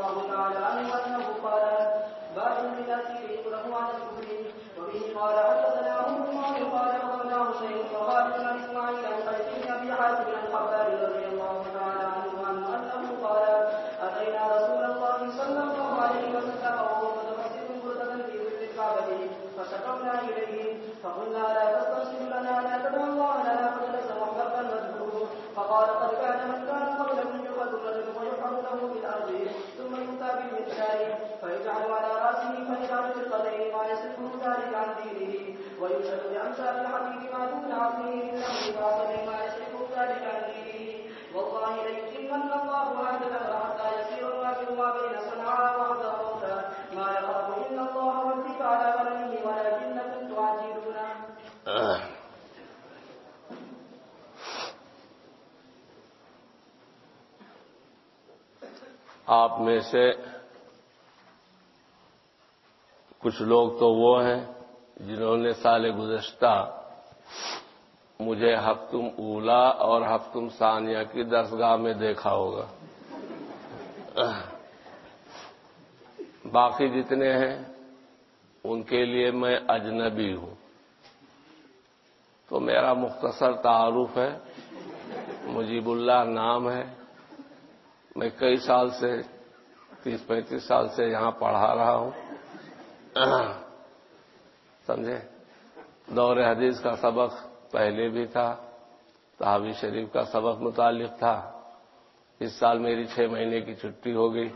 الله تعالى عنه انه قال باب من الذي يكره عن الكفر. وبه قال حدثنا ابو بكر قال اخبرنا حسين وخالد بن اسماعيل عن قيس بن ابي حاتم عن خباب رضي الله تعالى عنه عنه انه قال اتينا رسول الله صلى الله عليه وسلم، وهو متمسك بردة في ظل الكعبة، فشكرنا اليه فقلنا، لا تستنصر لنا، لا تدع الله لنا فجلس محببا مذكور فقال، قد كان ثم يؤتى فيجعل على راسه فيجعل القدر ما يصرفه ذلك عن دينه ويشهد بامثال الحديث ما دون عقله من باطل ما يصرفه ذلك عن دينه والله ليتمن الله هذا الامر حتى يسير الراكب ما بين صنعاء وحتى ما يخاف إن الله والذكر على آپ میں سے کچھ لوگ تو وہ ہیں جنہوں نے سال گزشتہ مجھے ہفتم اولا اور ہفتم ثانیہ کی درسگاہ میں دیکھا ہوگا۔ باقی جتنے ہیں، ان کے لیے میں اجنبی ہوں۔ تو میرا مختصر تعارف ہے، مجیب اللہ نام ہے۔ میں کئی سال سے، تیس پینتیس سال سے یہاں پڑھا رہا ہوں۔ سمجھے؟ دور حدیث کا سبق پہلے بھی تھا تحابی شریف کا سبق متعلق تھا۔ اس سال میری چھ مہینے کی چھٹی ہو گئی۔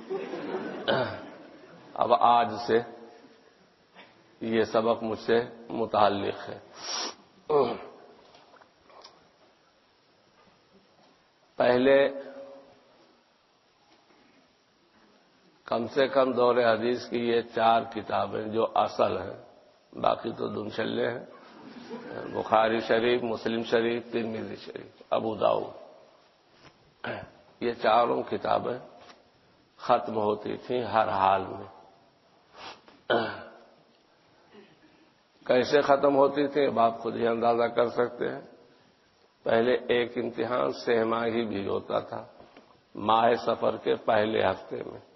اب آج سے یہ سبق مجھ سے متعلق ہے۔ پہلے کم سے کم دور حدیث کی یہ چار کتابیں جو اصل ہیں، باقی تو دنشلے ہیں۔ بخاری شریف، مسلم شریف ترمیزی شریف، ابو داؤ یہ چاروں کتابیں ختم ہوتی تھیں ہر حال میں۔ کیسے ختم ہوتی تھیں اب آپ خود ہی اندازہ کر سکتے ہیں۔ پہلے ایک امتحان سہما ہی بھی ہوتا تھا، ماہ سفر کے پہلے ہفتے میں۔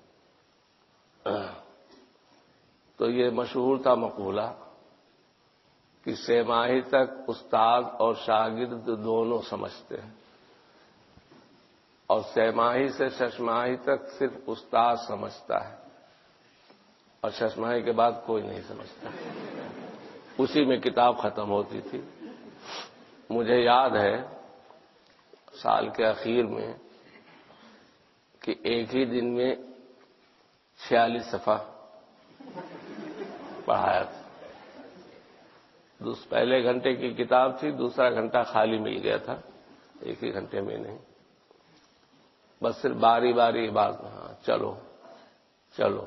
ہاں۔ تو یہ مشہور تھا مقولہ کہ سہ ماہی تک استاد اور شاگرد دونوں سمجھتے ہیں۔ اور سہ ماہی سے ششماہی تک صرف استاد سمجھتا ہے۔ اور ششماہی کے بعد کوئی نہیں سمجھتا۔ اسی میں کتاب ختم ہوتی تھی۔ مجھے یاد ہے سال کے اخیر میں کہ ایک ہی دن میں چھیالیس صفحہ پڑھایا تھا۔ پہلے گھنٹے کی کتاب تھی، دوسرا گھنٹہ خالی مل گیا تھا۔ ایک ہی گھنٹے میں نہیں۔ بس صرف باری باری بات۔ ہاں چلو چلو۔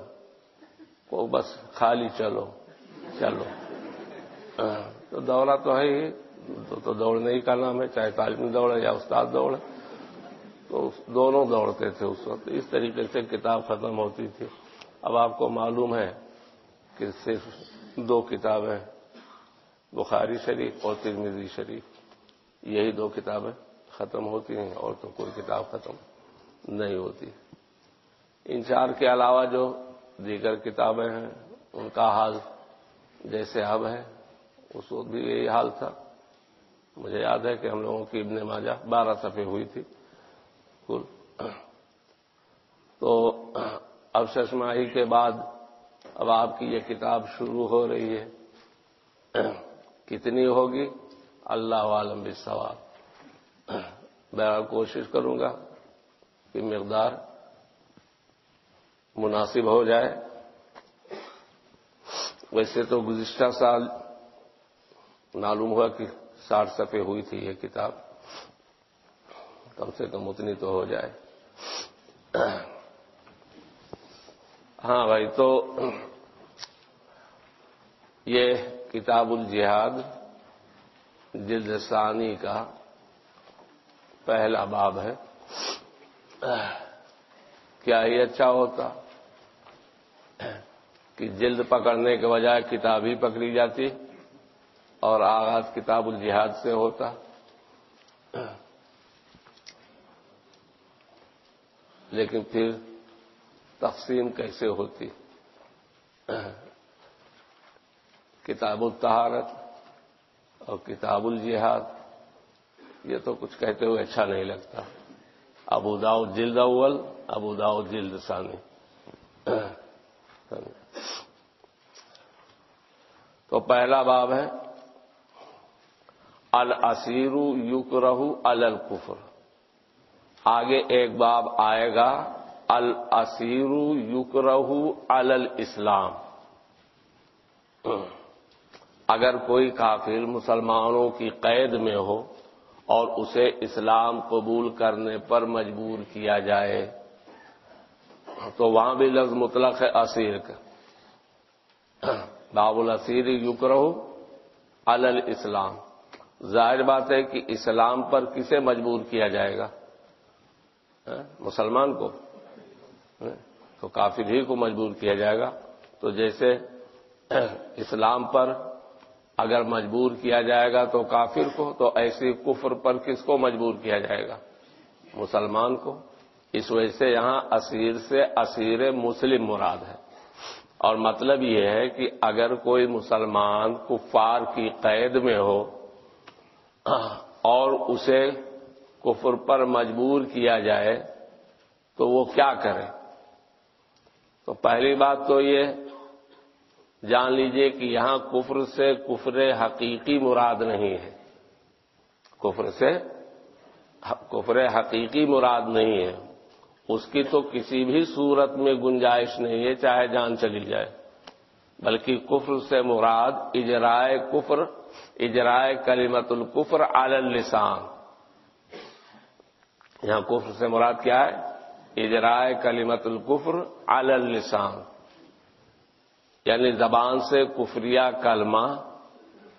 کو بس خالی چلو چلو۔ تو دوڑا تو ہے ہی۔ تو دوڑنے ہی کا نام ہے، چاہے تعلیمی دوڑ ہے یا استاد دوڑ تو دونوں دوڑتے تھے اس وقت۔ اس طریقے سے کتاب ختم ہوتی تھی۔ اب آپ کو معلوم ہے کہ صرف دو کتابیں بخاری شریف اور ترمیزی شریف، یہی دو کتابیں ختم ہوتی ہیں اور تو کوئی کتاب ختم نہیں ہوتی۔ ان چار کے علاوہ جو دیگر کتابیں ہیں، ان کا حال جیسے اب ہے، اس وقت بھی یہی حال تھا۔ مجھے یاد ہے کہ ہم لوگوں کی ابن ماجہ بارہ صفحے ہوئی تھی۔ کل۔ تو اب ششماہی کے بعد اب آپ کی یہ کتاب شروع ہو رہی ہے۔ کتنی ہوگی؟ اللہ عالم بھی سوال میں کوشش کروں گا کہ مقدار مناسب ہو جائے۔ ویسے تو گزشتہ سال معلوم ہوا کہ ساٹھ صفحے ہوئی تھی یہ کتاب۔ کم سے کم اتنی تو ہو جائے۔ ہاں بھائی، تو یہ کتاب الجہاد جلد ثانی کا پہلا باب ہے۔ کیا یہ اچھا ہوتا کہ جلد پکڑنے کے بجائے کتاب ہی پکڑی جاتی اور آغاز کتاب الجہاد سے ہوتا؟ لیکن پھر تقسیم کیسے ہوتی کتاب الطہارت اور کتاب الجہاد، یہ تو کچھ کہتے ہوئے اچھا نہیں لگتا۔ ابو داؤد جلد اول، ابو داؤد جلد ثانی۔ تو پہلا باب ہے الاسیر یکرہ الکفر۔ آگے ایک باب آئے گا۔ الاسیر یکرہ الاسلام۔ اگر کوئی کافر مسلمانوں کی قید میں ہو اور اسے اسلام قبول کرنے پر مجبور کیا جائے، تو وہاں بھی لفظ مطلق ہے اسیر کا۔ باب الاسیر یکرہ الاسلام۔ ظاہر بات ہے کہ اسلام پر کسے مجبور کیا جائے گا؟ ہاں، مسلمان کو۔ تو کافر ہی کو مجبور کیا جائے گا۔ تو جیسے اسلام پر اگر مجبور کیا جائے گا تو کافر کو، تو ایسی کفر پر کس کو مجبور کیا جائے گا؟ مسلمان کو۔ اس وجہ سے یہاں اسیر سے اسیر مسلم مراد ہے۔ اور مطلب یہ ہے کہ اگر کوئی مسلمان کفار کی قید میں ہو اور اسے کفر پر مجبور کیا جائے تو وہ کیا کرے؟ تو پہلی بات تو یہ جان لیجیے کہ یہاں کفر سے کفر حقیقی مراد نہیں ہے۔ کفر سے کفر حقیقی مراد نہیں ہے۔ اس کی تو کسی بھی صورت میں گنجائش نہیں ہے، چاہے جان چلی جائے۔ بلکہ کفر سے مراد اجرائے کفر، اجرائے کلیمت الکفر علی اللسان۔ یہاں کفر سے مراد کیا ہے؟ اجرائے کلیمت الکفر علی اللسان۔ یعنی زبان سے کفریہ کلمہ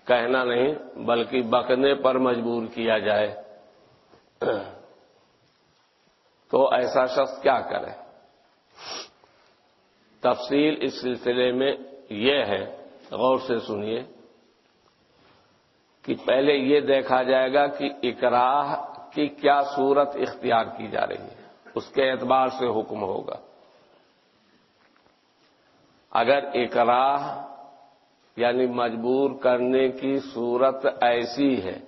کہنا نہیں، بلکہ بکنے پر مجبور کیا جائے۔ تو ایسا شخص کیا کرے؟ تفصیل اس سلسلے میں یہ ہے، غور سے سنیے، کہ پہلے یہ دیکھا جائے گا کہ اکراہ کی کیا صورت اختیار کی جا رہی ہے۔ اس کے اعتبار سے حکم ہوگا۔ اگر اکراہ یعنی مجبور کرنے کی صورت ایسی ہے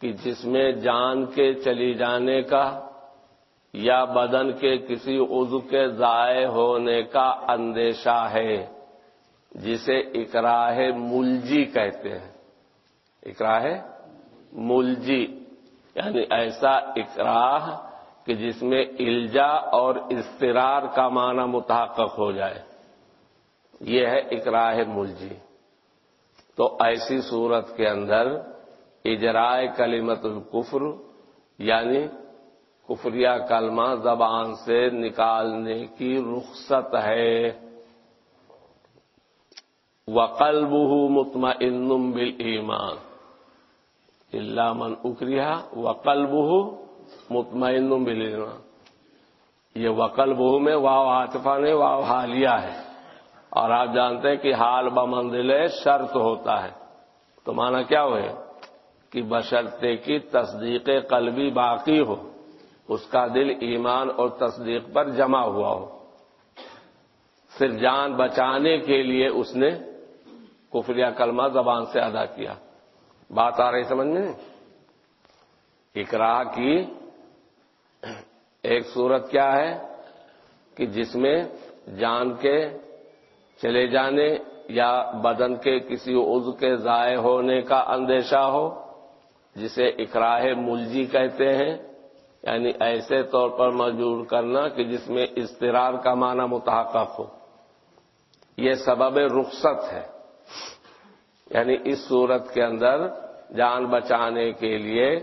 کہ جس میں جان کے چلی جانے کا یا بدن کے کسی عضو کے ضائع ہونے کا اندیشہ ہے، جسے اکراہ ملجی کہتے ہیں۔ اکراہ ملجی یعنی ایسا اکراہ کہ جس میں الجا اور استرار کا معنی متحقق ہو جائے۔ یہ ہے اکراہ ملجی۔ تو ایسی صورت کے اندر اجرائے کلیمت الکفر یعنی کفریہ کلمہ زبان سے نکالنے کی رخصت ہے۔ وقلبه مطمئن بالایمان۔ الا من اکریہ وقلبه مطمئن بالایمان ہاں۔ یہ وقلبه میں واو عاطفہ نے، واو حالیہ ہے۔ اور آپ جانتے ہیں کہ حال بمنزل شرط ہوتا ہے۔ تو مانا کیا ہوئے؟ کہ بشرطے کی تصدیق قلبی باقی ہو۔ اس کا دل ایمان اور تصدیق پر جمع ہوا ہو۔ صرف جان بچانے کے لیے اس نے کفریہ کلمہ زبان سے ادا کیا۔ بات آ رہی سمجھ میں؟ اقرا کی ایک صورت کیا ہے کہ جس میں جان کے چلے جانے یا بدن کے کسی عضو کے ضائع ہونے کا اندیشہ ہو، جسے اقراہ ملجی کہتے ہیں یعنی ایسے طور پر مجبور کرنا کہ جس میں استرار کا معنی متحقق ہو۔ یہ سبب رخصت ہے۔ یعنی اس صورت کے اندر جان بچانے کے لیے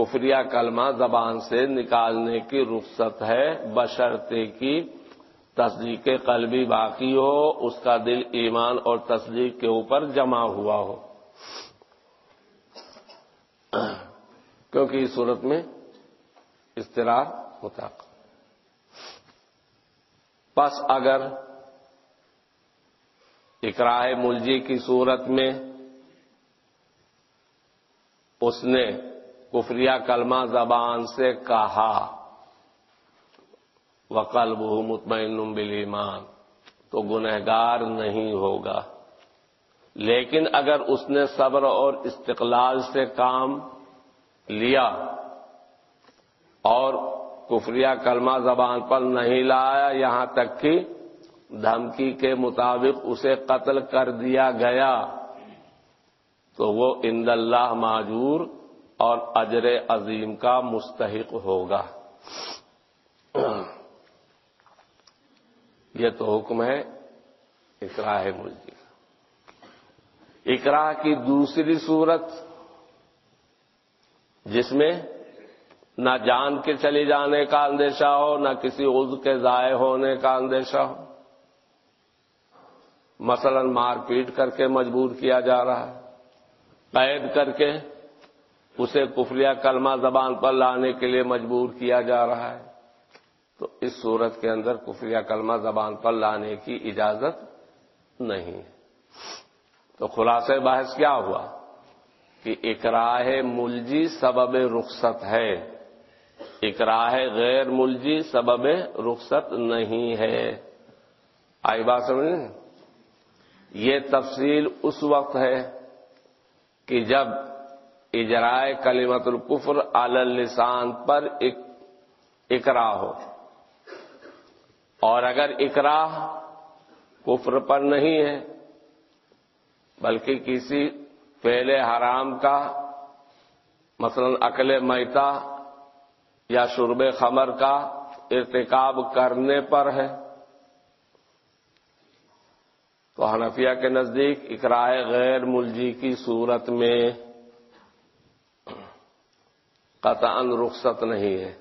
کفریہ کلمہ زبان سے نکالنے کی رخصت ہے، بشرطے کی تصدیق قلبی باقی ہو، اس کا دل ایمان اور تصدیق کے اوپر جمع ہوا ہو۔ کیونکہ اس صورت میں استرار ہوتا۔ پس اگر اقراہ ملجی کی صورت میں اس نے کفریہ کلمہ زبان سے کہا۔ وقل بہ مطمئن بل ایمان تو گنہگار نہیں ہوگا۔ لیکن اگر اس نے صبر اور استقلال سے کام لیا اور کفریہ کلمہ زبان پر نہیں لایا، یہاں تک کہ دھمکی کے مطابق اسے قتل کر دیا گیا، تو وہ اند اللہ معجور اور اجر عظیم کا مستحق ہوگا۔ یہ تو حکم ہے اقراہ ملکی اقراہ کی دوسری صورت جس میں نہ جان کے چلے جانے کا اندیشہ ہو، نہ کسی عز کے ضائع ہونے کا اندیشہ ہو۔ مثلا مار پیٹ کر کے مجبور کیا جا رہا ہے، قید کر کے اسے کفریہ کلمہ زبان پر لانے کے لیے مجبور کیا جا رہا ہے۔ تو اس صورت کے اندر کفریہ کلمہ زبان پر لانے کی اجازت نہیں تو خلاصہ بحث کیا ہوا؟ کہ اکراہ ملجی سبب رخصت ہے۔ اکراہ غیر ملجی سبب رخصت نہیں ہے۔ آئی بات سمجھ یہ تفصیل اس وقت ہے کہ جب اجرائے کلیمت القفر اللسان پر اکرا ہو۔ اور اگر اکرا کفر پر نہیں ہے، بلکہ کسی پہلے حرام کا، مثلا عقل میتا یا شرب خمر کا ارتکاب کرنے پر ہے، تو حنفیہ کے نزدیک اقرائے غیر ملجی کی صورت میں قطع رخصت نہیں ہے۔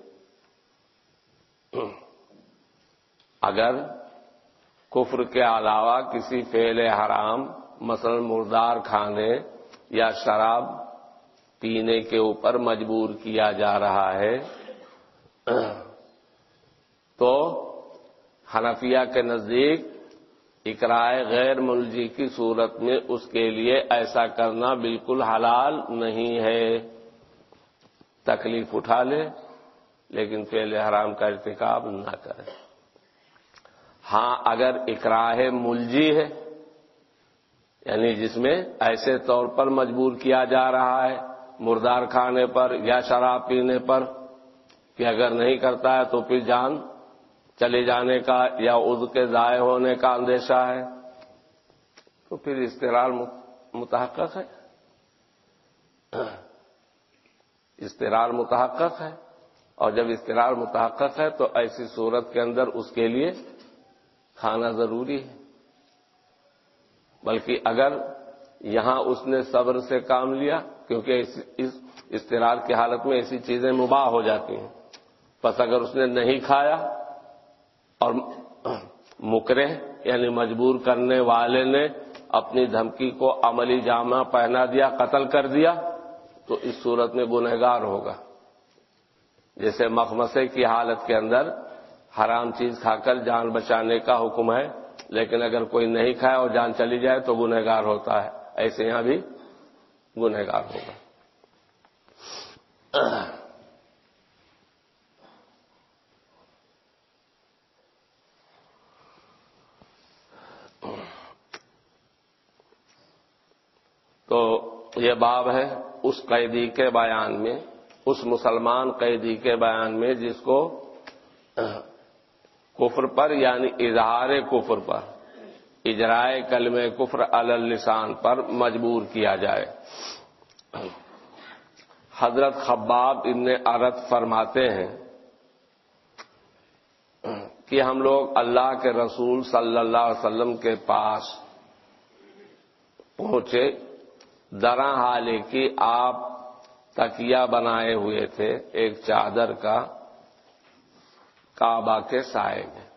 اگر کفر کے علاوہ کسی فعل حرام، مثلا مردار کھانے یا شراب پینے کے اوپر مجبور کیا جا رہا ہے، تو حنفیہ کے نزدیک اقرائے غیر ملجی کی صورت میں اس کے لیے ایسا کرنا بالکل حلال نہیں ہے۔ تکلیف اٹھا لے، لیکن فعل حرام کا ارتکاب نہ کرے۔ ہاں اگر اقراہ ملجی ہے یعنی جس میں ایسے طور پر مجبور کیا جا رہا ہے، مردار کھانے پر یا شراب پینے پر، کہ اگر نہیں کرتا ہے تو پھر جان چلے جانے کا یا عز کے ضائع ہونے کا اندیشہ ہے۔ تو پھر استرار متحقق ہے۔ استرار متحقق ہے۔ اور جب استرار متحقق ہے تو ایسی صورت کے اندر اس کے لیے کھانا ضروری ہے۔ بلکہ اگر یہاں اس نے صبر سے کام لیا، کیونکہ اس استرار کی حالت میں ایسی چیزیں مباح ہو جاتی ہیں۔ بس اگر اس نے نہیں کھایا اور مکرے یعنی مجبور کرنے والے نے اپنی دھمکی کو عملی جامہ پہنا دیا، قتل کر دیا تو اس صورت میں گنہگار ہوگا۔ جیسے مخمسے کی حالت کے اندر حرام چیز کھا کر جان بچانے کا حکم ہے، لیکن اگر کوئی نہیں کھائے اور جان چلی جائے تو گنہگار ہوتا ہے۔ ایسے یہاں بھی گنہگار ہوگا۔ تو یہ باب ہے۔ اس قیدی کے بیان میں، اس مسلمان قیدی کے بیان میں جس کو، کفر پر یعنی اظہار کفر پر، اجرائے کلم کفر اللسان پر مجبور کیا جائے۔ حضرت خباب ان عرت فرماتے ہیں کہ ہم لوگ اللہ کے رسول صلی اللہ علیہ وسلم کے پاس پہنچے۔ درا حالے کی آپ تکیا بنائے ہوئے تھے، ایک چادر کا کعبہ کے سائے میں۔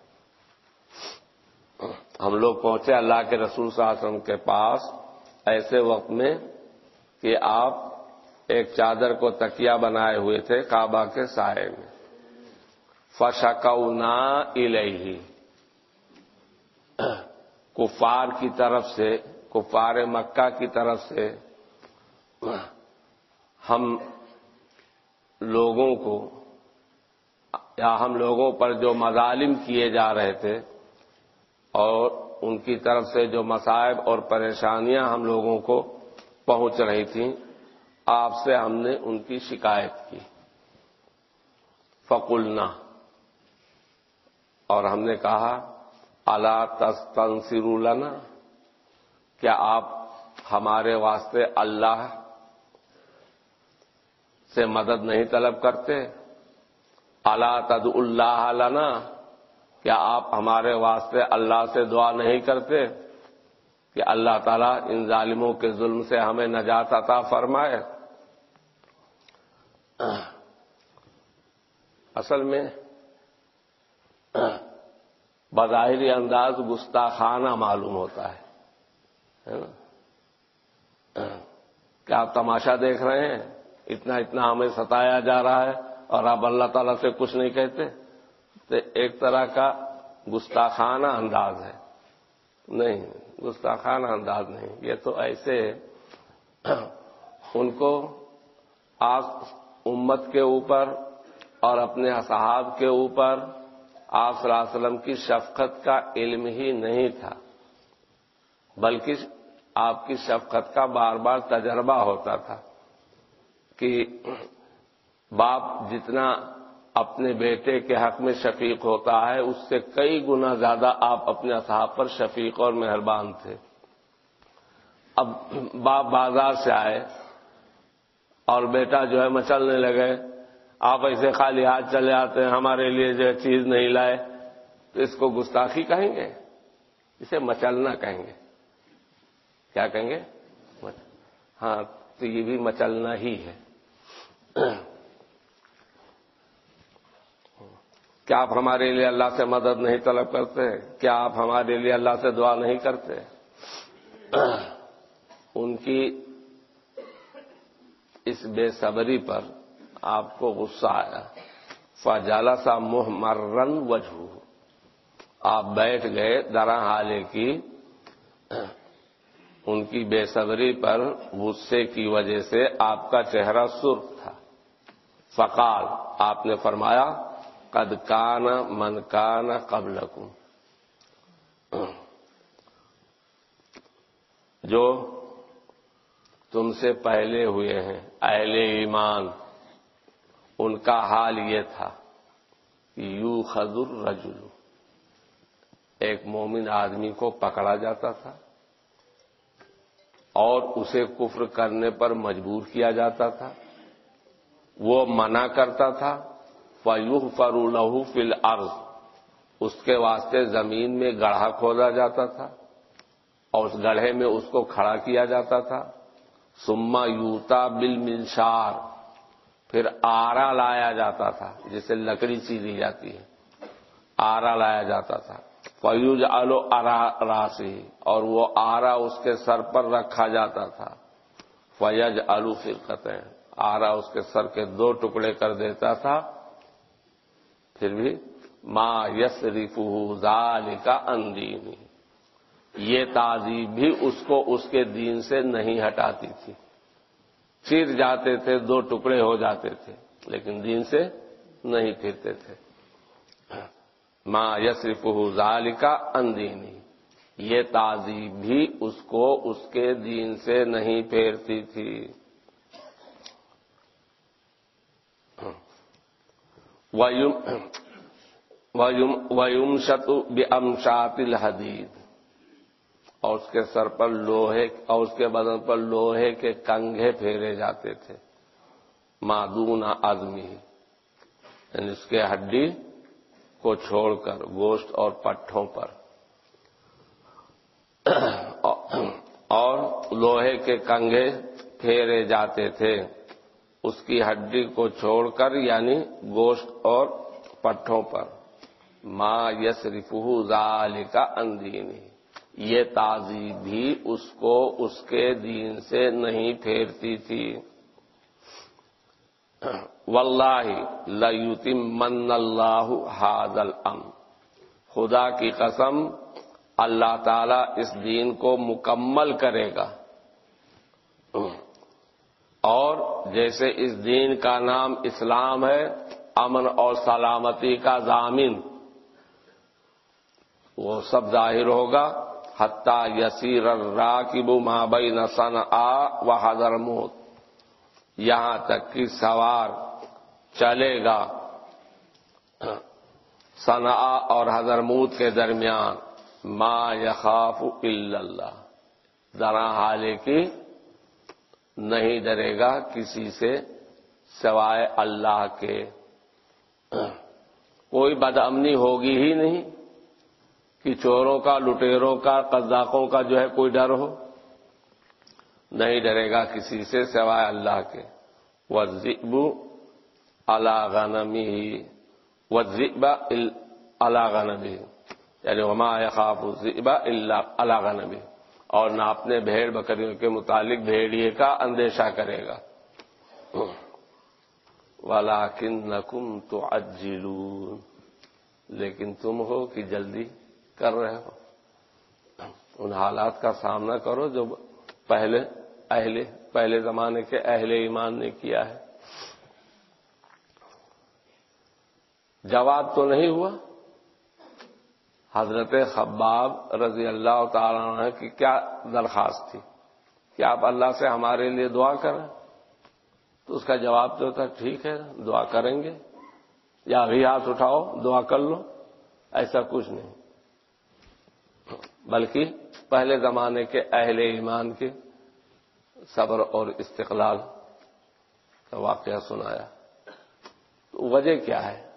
ہم لوگ پہنچے اللہ کے رسول صلی اللہ علیہ وسلم کے پاس، ایسے وقت میں کہ آپ ایک چادر کو تکیا بنائے ہوئے تھے کعبہ کے سائے میں۔ فشکونا الہی کفار کی طرف سے کفار مکہ کی طرف سے ہم لوگوں کو یا ہم لوگوں پر جو مظالم کیے جا رہے تھے اور ان کی طرف سے جو مسائب اور پریشانیاں ہم لوگوں کو پہنچ رہی تھیں، آپ سے ہم نے ان کی شکایت کی۔ فقلنا۔ اور ہم نے کہا اللہ تستنصر لنا؟ کیا آپ ہمارے واسطے اللہ سے مدد نہیں طلب کرتے؟ اللہ تد اللہ لنا، کیا آپ ہمارے واسطے اللہ سے دعا نہیں کرتے کہ اللہ تعالیٰ ان ظالموں کے ظلم سے ہمیں نجات عطا فرمائے؟ اصل میں بظاہری انداز گستاخانہ معلوم ہوتا ہے۔ کیا آپ تماشا دیکھ رہے ہیں؟ اتنا اتنا ہمیں ستایا جا رہا ہے اور آپ اللہ تعالیٰ سے کچھ نہیں کہتے۔ تو ایک طرح کا گستاخانہ انداز ہے۔ نہیں، گستاخانہ انداز نہیں۔ یہ تو ایسے ان کو آپ امت کے اوپر اور اپنے اصحاب کے اوپر آپ صلی اللہ علیہ وسلم کی شفقت کا علم ہی نہیں تھا۔ بلکہ آپ کی شفقت کا بار بار تجربہ ہوتا تھا کہ باپ جتنا اپنے بیٹے کے حق میں شفیق ہوتا ہے، اس سے کئی گنا زیادہ آپ اپنے اصحاب پر شفیق اور مہربان تھے۔ اب باپ بازار سے آئے اور بیٹا جو ہے مچلنے لگے۔ آپ ایسے خالی ہاتھ چلے آتے ہیں، ہمارے لیے جو چیز نہیں لائے۔ تو اس کو گستاخی کہیں گے؟ اسے مچلنا کہیں گے۔ کیا کہیں گے؟ ہاں تو یہ بھی مچلنا ہی ہے۔ کیا آپ ہمارے لیے اللہ سے مدد نہیں طلب کرتے؟ کیا آپ ہمارے لیے اللہ سے دعا نہیں کرتے؟ ان کی اس بے صبری پر آپ کو غصہ آیا۔ فجالا سا منہ مرن وجہ آپ بیٹھ گئے درا حالے کی ان کی بے صبری پر غصے کی وجہ سے آپ کا چہرہ سرخ تھا۔ فقال، آپ نے فرمایا، قد کان من کان قبل جو تم سے پہلے ہوئے ہیں، اہل ایمان، ان کا حال یہ تھا کہ یو خزر رجلو ایک مومن آدمی کو پکڑا جاتا تھا۔ اور اسے کفر کرنے پر مجبور کیا جاتا تھا۔ وہ منع کرتا تھا۔ فیوح فرو لہو فل عرض اس کے واسطے زمین میں گڑھا کھودا جاتا تھا۔ اور اس گڑھے میں اس کو کھڑا کیا جاتا تھا۔ سما یوتا بل منشار پھر آرا لایا جاتا تھا، جسے لکڑی چیزی جاتی ہے۔ آرا لایا جاتا تھا۔ فیوج آلو راسی اور وہ آرا اس کے سر پر رکھا جاتا تھا۔ فیج آلو فرقتیں آرا اس کے سر کے دو ٹکڑے کر دیتا تھا۔ پھر بھی ماں یس ریفال کا اندینی یہ تعزیب بھی اس کو اس کے دین سے نہیں ہٹاتی تھی۔ چیر جاتے تھے، دو ٹکڑے ہو جاتے تھے، لیکن دین سے نہیں پھرتے تھے۔ ماں یسرف ظال کا اندینی یہ تعزیب بھی اس کو اس کے دین سے نہیں پھیرتی تھی۔ ویم شتو بمشات الحدید اور اس کے سر پر لوہے اور اس کے بدن پر لوہے کے کنگھے پھیرے جاتے تھے۔ معدون آدمی یعنی اس کے ہڈی کو چھوڑ کر گوشت اور پٹھوں پر۔ اور لوہے کے کنگھے پھیرے جاتے تھے۔ اس کی ہڈی کو چھوڑ کر یعنی گوشت اور پٹھوں پر۔ ماں یس رفو کا اندینی۔ یہ تازی بھی اس کو اس کے دین سے نہیں پھیرتی تھی۔ واللہ لیتم من اللہ حاض الم خدا کی قسم اللہ تعالی اس دین کو مکمل کرے گا۔ اور جیسے اس دین کا نام اسلام ہے، امن اور سلامتی کا ضامن۔ وہ سب ظاہر ہوگا۔ حتیٰ یسیر راکب مابئی نسن آ و حضر موت یہاں تک کہ سوار چلے گا۔ سنا اور حضرموت کے درمیان ما یخاف اللہ۔ ذرا حالے کی نہیں ڈرے گا کسی سے سوائے اللہ کے۔ کوئی بدامنی ہوگی ہی نہیں کہ چوروں کا، لٹیروں کا، قزاقوں کا جو ہے کوئی ڈر ہو۔ نہیں ڈرے گا کسی سے سوائے اللہ کے۔ وزبو اللہ غنمی وزبا اللہ غنبی یعنی وما خاف الزبا اللہ غنبی اور نہ اپنے بھیڑ بکریوں کے متعلق بھیڑیے کا اندیشہ کرے گا. والا کن نقم تو لیکن تم ہو کہ جلدی کر رہے ہو. ان حالات کا سامنا کرو جو پہلے اہل پہلے زمانے کے اہل ایمان نے کیا ہے. جواب تو نہیں ہوا۔ حضرت خباب رضی اللہ تعالی عنہ کی کیا درخواست تھی کہ آپ اللہ سے ہمارے لیے دعا کریں؟ تو اس کا جواب تو تھا، ٹھیک ہے، دعا کریں گے۔ یا ابھی ہاتھ اٹھاؤ، دعا کر لو۔ ایسا کچھ نہیں۔ بلکہ پہلے زمانے کے اہل ایمان کے صبر اور استقلال کا واقعہ سنایا۔ تو وجہ کیا ہے؟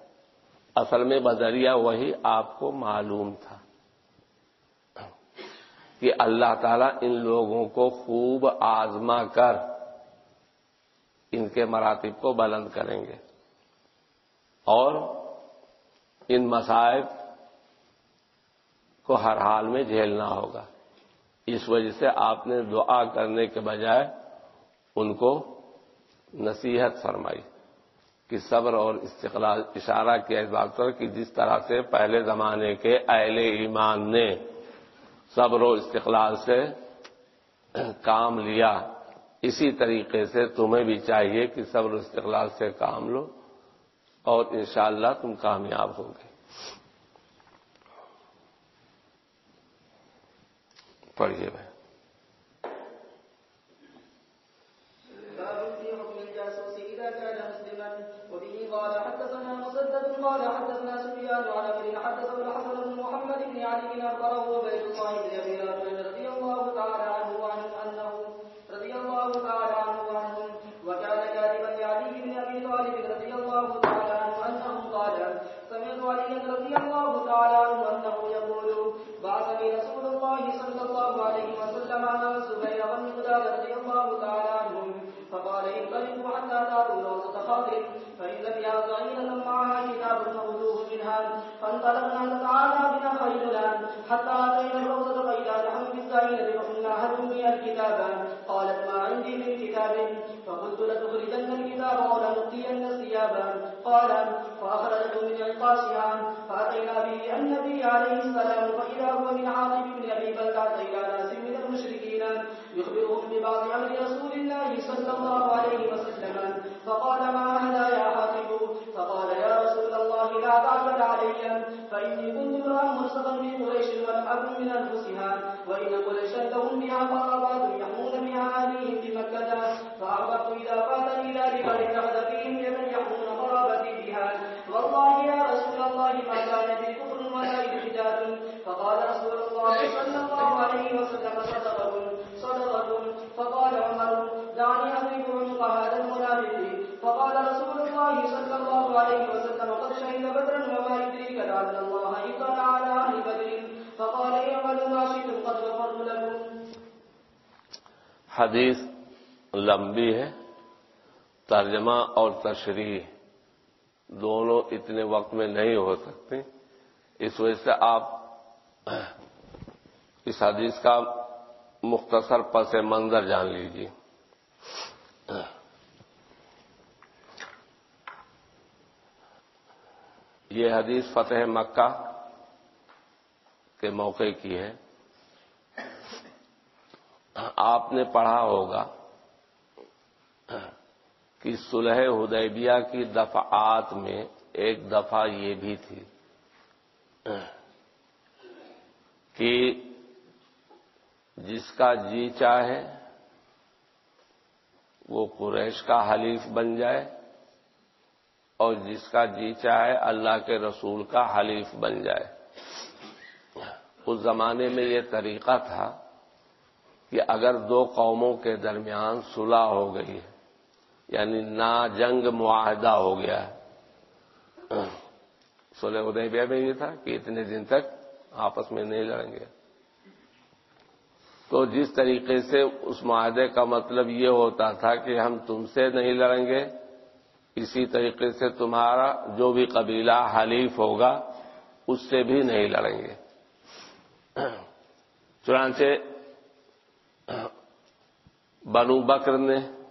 اصل میں بذریعہ وہی آپ کو معلوم تھا۔ کہ اللہ تعالیٰ ان لوگوں کو خوب آزما کر ان کے مراتب کو بلند کریں گے۔ اور ان مسائب کو ہر حال میں جھیلنا ہوگا۔ اس وجہ سے آپ نے دعا کرنے کے بجائے ان کو نصیحت فرمائی۔ کہ صبر اور استقلال اشارہ کیا اس بات پر کہ جس طرح سے پہلے زمانے کے اہل ایمان نے صبر و استقلال سے کام لیا، اسی طریقے سے تمہیں بھی چاہیے کہ صبر و استقلال سے کام لو اور انشاءاللہ تم کامیاب ہوگے۔ پڑھیے بھائی قال حدثنا سفيان عن ابن حدثه الحسن بن محمد بن علي بن اخبره وبيت الله بن ابي رضي الله تعالى عنه وعنه انه رضي الله تعالى عنه وعنه وكان كاتبا لعلي بن ابي طالب رضي الله تعالى عنه انه قال سمعت علي رضي الله تعالى عنه انه يقول بعثني رسول الله صلى الله عليه وسلم على الزبير والمقداد رضي الله تعالى عنهم فقال انطلقوا حتى تاتوا فإن لم فان فيها ضعينه معها كتاب موجوه منها فانطلقنا فتعالى بنا خيلنا حتى اتينا الروضه فاذا نحن بالزعينه فقلنا هلمي الكتاب؟ قالت ما عندي من كتاب. فقلت لتخرجن الكتاب او لنؤتين الثياب. قال فاخرجته من عقاسها فاتينا به النبي عليه السلام فاذا هو من عاطف بن ابي بلدعه الى ناس من المشركين يخبرهم ببعض امر رسول الله صلى الله عليه وسلم. فقال ما هذا يا حاطب فقال يا رسول الله، لا تعجل علي. فاني كنت امرا مرسلا في قريش والاب من انفسها وان قريشا لهم بها قرابات يحمون بها اهليهم بمكه فاحببت اذا فاتني ذلك لاتخذ الله ما كان بي كفر ولا الحجاج فقال رسول الله صلى الله عليه وسلم صدقكم صدقكم فقال عمر، دعني اضرب عنق هذا المنافق. فقال رسول الله صلى الله عليه وسلم، قد شهد بدرا وما يدريك لعل الله اطلع على اهل بدر. فقال اعملوا ما شئتم قد غفرت لكم حدیث لمبی ہے، ترجمہ اور تشریح دونوں اتنے وقت میں نہیں ہو سکتے۔ اس وجہ سے آپ اس حدیث کا مختصر پس منظر جان لیجیے یہ حدیث فتح مکہ کے موقع کی ہے۔ آپ نے پڑھا ہوگا۔ کہ صلح حدیبیہ کی دفعات میں ایک دفعہ یہ بھی تھی کہ جس کا جی چاہے وہ قریش کا حلیف بن جائے اور جس کا جی چاہے اللہ کے رسول کا حلیف بن جائے۔ اس زمانے میں یہ طریقہ تھا کہ اگر دو قوموں کے درمیان صلح ہو گئی ہے یعنی نا جنگ معاہدہ ہو گیا ہے۔ ہاں۔ سلح ادیبیہ میں یہ تھا کہ اتنے دن تک آپس میں نہیں لڑیں گے۔ تو جس طریقے سے اس معاہدے کا مطلب یہ ہوتا تھا کہ ہم تم سے نہیں لڑیں گے، اسی طریقے سے تمہارا جو بھی قبیلہ حلیف ہوگا، اس سے بھی نہیں لڑیں گے۔ چنانچہ بنو بکر نے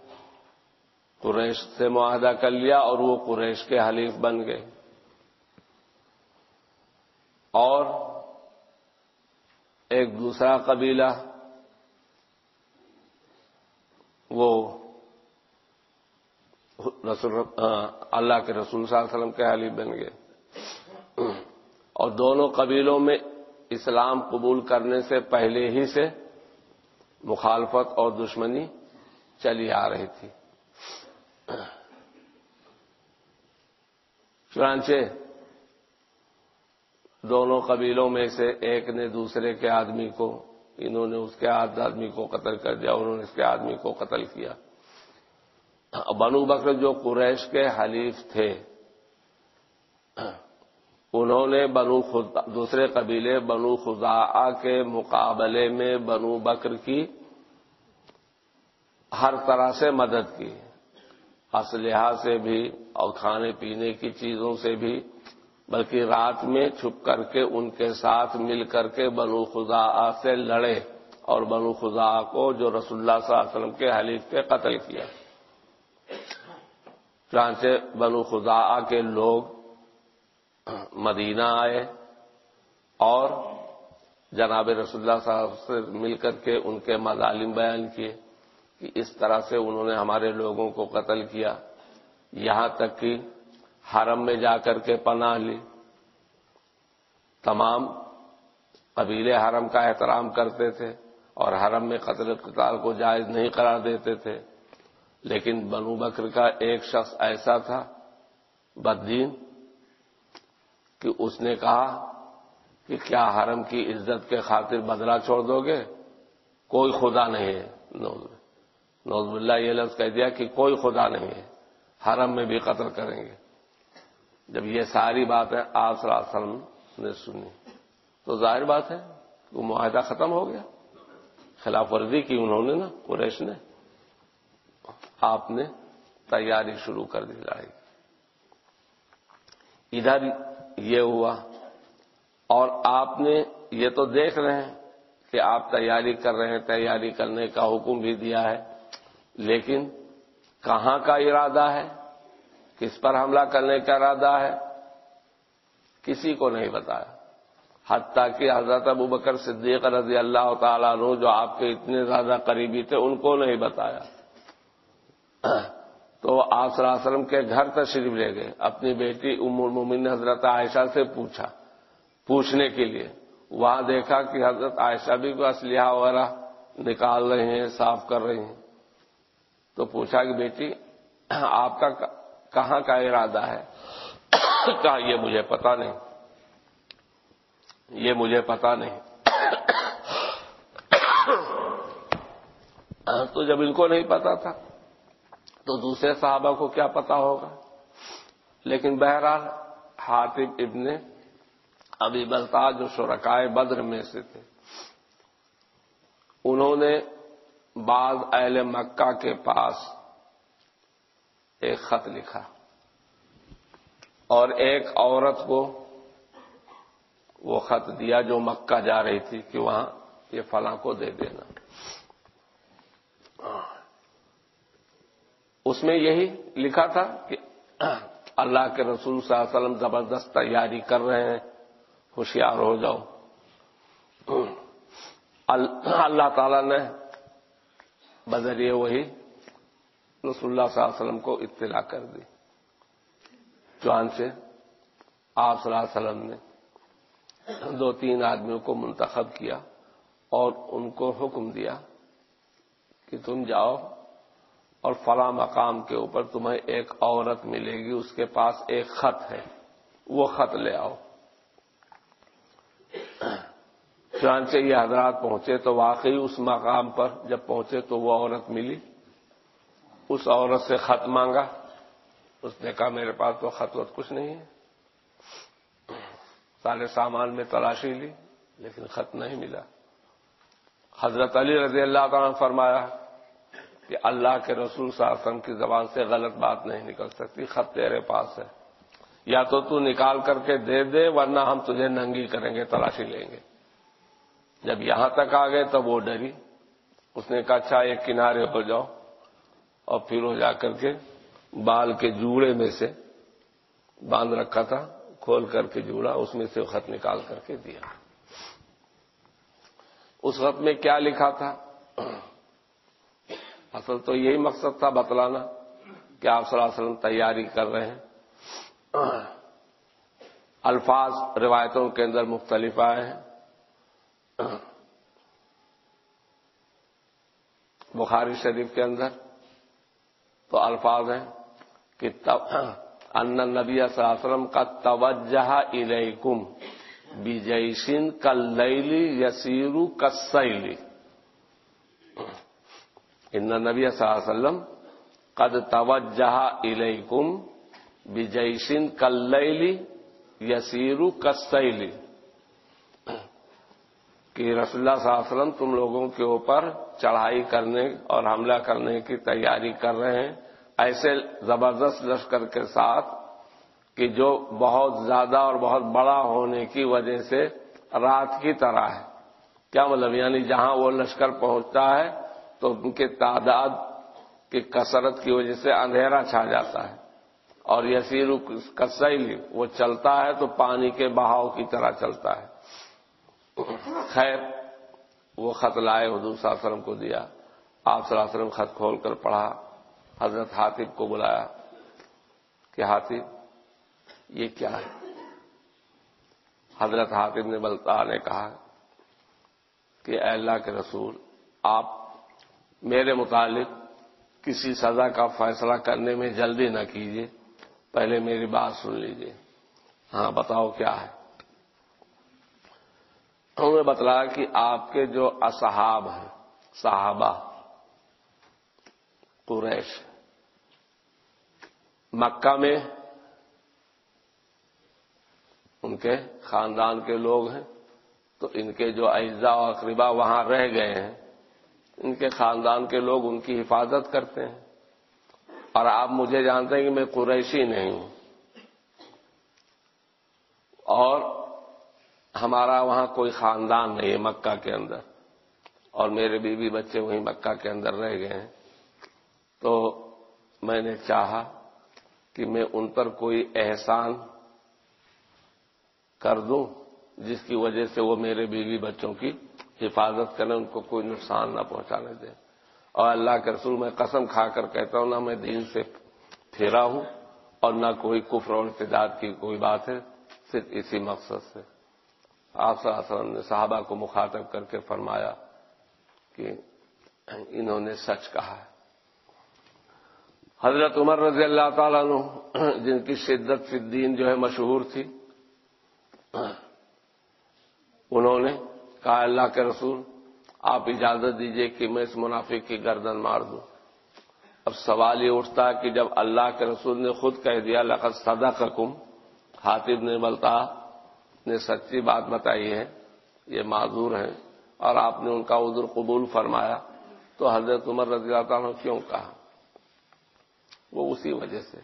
قریش سے معاہدہ کر لیا اور وہ قریش کے حلیف بن گئے۔ اور ایک دوسرا قبیلہ، وہ رسول اللہ کے رسول صلی اللہ علیہ وسلم کے حلیف بن گئے۔ اور دونوں قبیلوں میں اسلام قبول کرنے سے پہلے ہی سے مخالفت اور دشمنی چلی آ رہی تھی۔ چنانچہ دونوں قبیلوں میں سے ایک نے دوسرے کے آدمی کو، انہوں نے اس کے آدھ آدمی کو قتل کر دیا، انہوں نے اس کے آدمی کو قتل کیا۔ بنو بکر جو قریش کے حلیف تھے، انہوں نے بنو دوسرے قبیلے بنو خزا کے مقابلے میں بنو بکر کی ہر طرح سے مدد کی۔ اسلحہ سے بھی اور کھانے پینے کی چیزوں سے بھی، بلکہ رات میں چھپ کر کے ان کے ساتھ مل کر کے بنو خدا سے لڑے اور بنو خدا کو جو رسول اللہ صلی اللہ علیہ وسلم کے حلیف کے قتل کیا۔ چانچہ بنو خدا کے لوگ مدینہ آئے اور جناب رسول اللہ صاحب سے مل کر کے ان کے مظالم بیان کیے۔ کہ اس طرح سے انہوں نے ہمارے لوگوں کو قتل کیا، یہاں تک کہ حرم میں جا کر کے پناہ لی۔ تمام قبیلے حرم کا احترام کرتے تھے اور حرم میں قتل قتال کو جائز نہیں قرار دیتے تھے۔ لیکن بنو بکر کا ایک شخص ایسا تھا، بددین، کہ اس نے کہا کہ کیا حرم کی عزت کے خاطر بدلہ چھوڑ دو گے؟ کوئی خدا نہیں ہے۔ نوز اللہ یہ لفظ کہہ دیا کہ کوئی خدا نہیں ہے، حرم میں بھی قتل کریں گے۔ جب یہ ساری باتیں آپ صلی اللہ علیہ وسلم نے سنی، تو ظاہر بات ہے وہ معاہدہ ختم ہو گیا۔ خلاف ورزی کی انہوں نے نا، قریش نے۔ آپ نے تیاری شروع کر دی لڑائی۔ ادھر یہ ہوا۔ اور آپ نے یہ تو دیکھ رہے ہیں کہ آپ تیاری کر رہے ہیں، تیاری کرنے کا حکم بھی دیا ہے۔ لیکن کہاں کا ارادہ ہے؟ کس پر حملہ کرنے کا ارادہ ہے؟ کسی کو نہیں بتایا۔ حتیٰ کہ حضرت ابو بکر صدیق رضی اللہ تعالیٰ عنہ جو آپ کے اتنے زیادہ قریبی تھے، ان کو نہیں بتایا۔ تو آپ صلی اللہ علیہ وسلم کے گھر تشریف لے گئے۔ اپنی بیٹی ام المومن حضرت عائشہ سے پوچھا، پوچھنے کے لیے۔ وہاں دیکھا کہ حضرت عائشہ بھی کوئی اسلحہ وغیرہ نکال رہے ہیں، صاف کر رہی ہیں۔ تو پوچھا کہ بیٹی، آپ کا کہاں کا ارادہ ہے؟ کہا، یہ مجھے پتا نہیں۔ یہ مجھے پتا نہیں۔ تو جب ان کو نہیں پتا تھا، تو دوسرے صحابہ کو کیا پتا ہوگا؟ لیکن بہرحال حاطب ابن ابھی بلتا جو شرکائے بدر میں سے تھے، انہوں نے بعض اہل مکہ کے پاس ایک خط لکھا اور ایک عورت کو وہ خط دیا جو مکہ جا رہی تھی کہ وہاں یہ فلاں کو دے دینا۔ اس میں یہی لکھا تھا کہ اللہ کے رسول صلی اللہ علیہ وسلم زبردست تیاری کر رہے ہیں، ہوشیار ہو جاؤ۔ اللہ تعالی نے بذریعے وہی رسول اللہ صلی اللہ علیہ وسلم کو اطلاع کر دی۔ چانچہ آپ صلی اللہ علیہ وسلم نے دو تین آدمیوں کو منتخب کیا اور ان کو حکم دیا کہ تم جاؤ اور فلاں مقام کے اوپر تمہیں ایک عورت ملے گی، اس کے پاس ایک خط ہے، وہ خط لے آؤ۔ چانچہ یہ حضرات پہنچے تو واقعی اس مقام پر جب پہنچے تو وہ عورت ملی، اس عورت سے خط مانگا، اس نے کہا میرے پاس تو خط وط کچھ نہیں ہے۔ سارے سامان میں تلاشی لی، لیکن خط نہیں ملا۔ حضرت علی رضی اللہ تعالیٰ نے فرمایا کہ اللہ کے رسول صلی اللہ علیہ وسلم کی زبان سے غلط بات نہیں نکل سکتی، خط تیرے پاس ہے۔ یا تو تو نکال کر کے دے دے، ورنہ ہم تجھے ننگی کریں گے، تلاشی لیں گے۔ جب یہاں تک آ گئے تب وہ ڈری۔ اس نے کہا اچھا ایک کنارے ہو جاؤ۔ اور پھر ہو جا کر کے بال کے جوڑے میں سے باندھ رکھا تھا، کھول کر کے جوڑا، اس میں سے خط نکال کر کے دیا۔ اس خط میں کیا لکھا تھا؟ اصل تو یہی مقصد تھا بتلانا کہ آپ صلی اللہ علیہ وسلم تیاری کر رہے ہیں۔ الفاظ روایتوں کے اندر مختلف آئے ہیں۔ بخاری شریف کے اندر تو الفاظ ہیں کہ ان نبی صلی اللہ علیہ وسلم کا توجہ الیکم بیجیسن کلیلی یسیرو کسیلی ان نبی صلی اللہ علیہ وسلم قد توجہ الیکم بیجیسن کلیلی یسیرو کسیلی کہ رسول اللہ صلی اللہ علیہ وسلم تم لوگوں کے اوپر چڑھائی کرنے اور حملہ کرنے کی تیاری کر رہے ہیں۔ ایسے زبردست لشکر کے ساتھ کہ جو بہت زیادہ اور بہت بڑا ہونے کی وجہ سے رات کی طرح ہے۔ کیا مطلب؟ یعنی جہاں وہ لشکر پہنچتا ہے تو ان کے تعداد کی کثرت کی وجہ سے اندھیرا چھا جاتا ہے۔ اور یسیر کسیلی وہ چلتا ہے تو پانی کے بہاؤ کی طرح چلتا ہے۔ خیر، وہ خط لائے حضور صلی اللہ علیہ وسلم کو دیا۔ آپ صلی اللہ علیہ وسلم خط کھول کر پڑھا۔ حضرت حاطب کو بلایا کہ حاطب یہ کیا ہے؟ حضرت حاطب نے بلتا نے کہا کہ اے اللہ کے رسول، آپ میرے متعلق کسی سزا کا فیصلہ کرنے میں جلدی نہ کیجیے پہلے میری بات سن لیجیے ہاں بتاؤ کیا ہے؟ انہوں نے بتلایا کہ آپ کے جو اصحاب ہیں، صحابہ، قریش، مکہ میں ان کے خاندان کے لوگ ہیں، تو ان کے جو اجزاء و اقربا وہاں رہ گئے ہیں، ان کے خاندان کے لوگ ان کی حفاظت کرتے ہیں۔ اور آپ مجھے جانتے ہیں کہ میں قریشی نہیں ہوں۔ اور ہمارا وہاں کوئی خاندان نہیں ہے مکہ کے اندر۔ اور میرے بیوی بچے وہیں مکہ کے اندر رہ گئے ہیں۔ تو میں نے چاہا کہ میں ان پر کوئی احسان کر دوں جس کی وجہ سے وہ میرے بیوی بچوں کی حفاظت کریں، ان کو کوئی نقصان نہ پہنچانے دیں۔ اور اللہ کے رسول میں قسم کھا کر کہتا ہوں، نہ میں دین سے پھیرا ہوں اور نہ کوئی کفر اور ارتداد کی کوئی بات ہے، صرف اسی مقصد سے۔ آپ صلی اللہ علیہ وسلم نے صحابہ کو مخاطب کر کے فرمایا کہ انہوں نے سچ کہا ہے۔ حضرت عمر رضی اللہ تعالیٰ عنہ، جن کی شدت فی الدین جو ہے مشہور تھی، انہوں نے کہا، اللہ کے رسول، آپ اجازت دیجیے کہ میں اس منافق کی گردن مار دوں۔ اب سوال یہ اٹھتا ہے کہ جب اللہ کے رسول نے خود کہہ دیا، لقد صدق حکم حاطب نے بلتا نے سچی بات بتائی ہے، یہ معذور ہیں، اور آپ نے ان کا عذر قبول فرمایا۔ تو حضرت عمر رضی اللہ تعالیٰ کیوں کہا؟ وہ اسی وجہ سے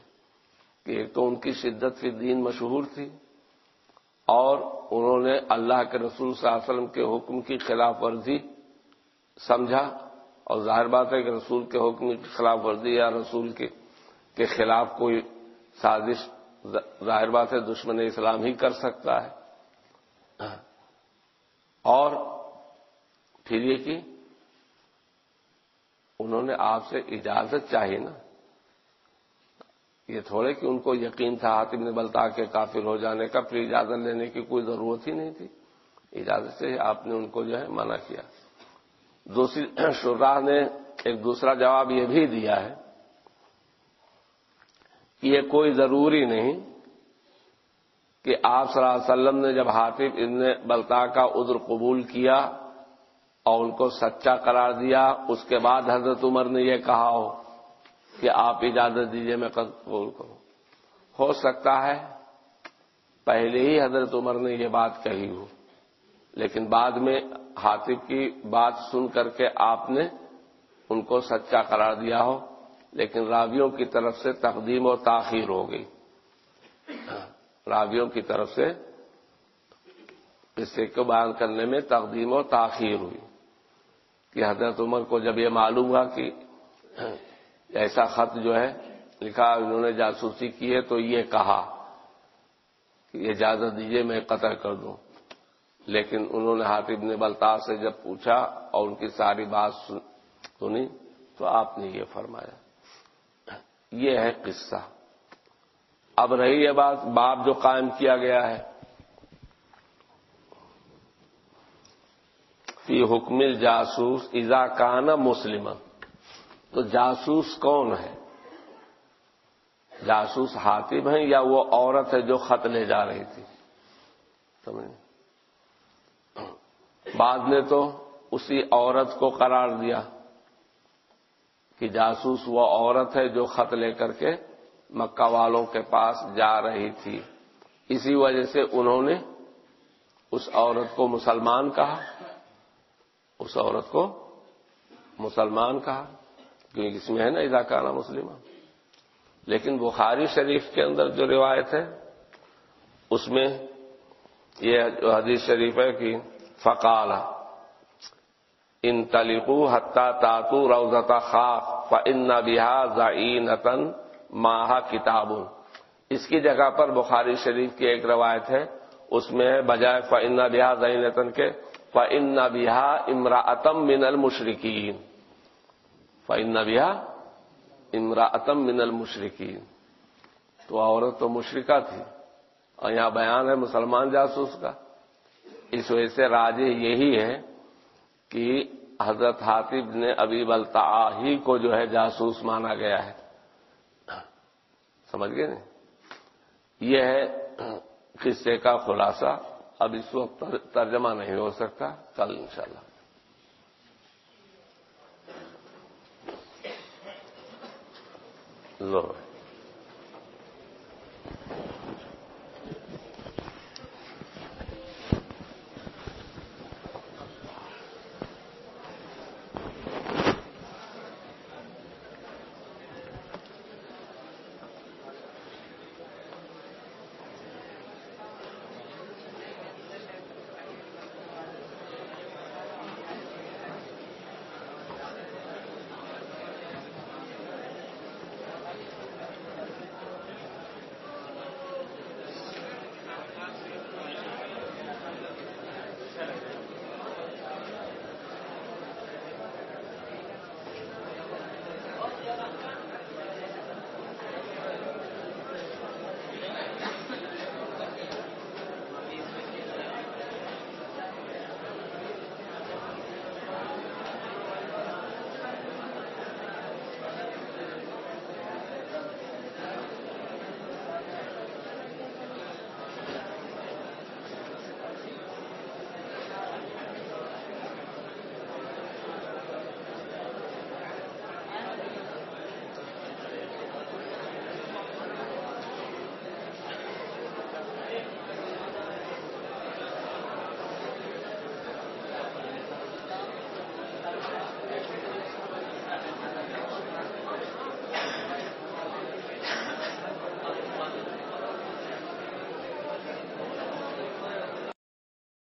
کہ ایک تو ان کی شدت فی دین مشہور تھی، اور انہوں نے اللہ کے رسول صلی اللہ علیہ وسلم کے حکم کی خلاف ورزی سمجھا، اور ظاہر بات ہے کہ رسول کے حکم کی خلاف ورزی یا رسول کے خلاف کوئی سازش، ظاہر بات ہے دشمن اسلام ہی کر سکتا ہے۔ ہاں۔ اور پھر یہ کہ انہوں نے آپ سے اجازت چاہی نا۔ یہ تھوڑے کہ ان کو یقین تھا حاتم نے بلتا کے کافر ہو جانے کا، پھر اجازت لینے کی کوئی ضرورت ہی نہیں تھی۔ اجازت سے آپ نے ان کو جو ہے منع کیا۔ دوسری شراہ نے ایک دوسرا جواب یہ بھی دیا ہے کہ یہ کوئی ضروری نہیں۔ کہ آپ صلی اللہ علیہ وسلم نے جب حاطف ابن بلتا کا عذر قبول کیا اور ان کو سچا قرار دیا، اس کے بعد حضرت عمر نے یہ کہا ہو کہ آپ اجازت دیجیے میں قبول کروں۔ ہو سکتا ہے، پہلے ہی حضرت عمر نے یہ بات کہی ہو، لیکن بعد میں حاطف کی بات سن کر کے آپ نے ان کو سچا قرار دیا ہو، لیکن راویوں کی طرف سے تقدیم و تاخیر ہو گئی۔ راویوں کی طرف سے قصے کو بیان کرنے میں تقدیم و تاخیر ہوئی کہ حضرت عمر کو جب یہ معلوم ہوا کہ ایسا خط جو ہے لکھا انہوں نے جاسوسی کی ہے تو یہ کہا کہ اجازت دیجیے میں قطر کر دوں۔ لیکن انہوں نے حاطب نے بلتا سے جب پوچھا اور ان کی ساری بات سنی تو آپ نے یہ فرمایا۔ یہ ہے قصہ۔ اب رہی یہ بات، باپ جو قائم کیا گیا ہے۔ فی حکم جاسوس ایزا کان مسلم تو جاسوس کون ہے؟ جاسوس حاطب ہیں یا وہ عورت ہے جو خط لے جا رہی تھی؟ سمجھ بعد نے تو اسی عورت کو قرار دیا کہ جاسوس وہ عورت ہے جو خط لے کر کے مکہ والوں کے پاس جا رہی تھی۔ اسی وجہ سے انہوں نے اس عورت کو مسلمان کہا۔ اس عورت کو مسلمان کہا۔ کیونکہ اس میں ہے نا اداکانہ مسلم لیکن بخاری شریف کے اندر جو روایت ہے، اس میں یہ جو حدیث شریف ہے کہ فقال ان تلیقو حتہ تاتو روزتا خاف ان بہا ضعینتن ماہ کتاب اس کی جگہ پر بخاری شریف کی ایک روایت ہے، اس میں بجائے فن بہا ضعینتن کے فن بہا امراطم من المشرقین فن بہا امراطم من المشرقین تو عورت تو مشرقہ تھی۔ اور یہاں بیان ہے مسلمان جاسوس کا۔ اس وجہ سے راجے یہی ہے کہ حضرت حاطب نے ابھی بلتا ہی کو جو ہے جاسوس مانا گیا ہے۔ سمجھ گئے نا یہ ہے قصے کا خلاصہ۔ اب اس وقت ترجمہ نہیں ہو سکتا۔ کل انشاءاللہ۔ لو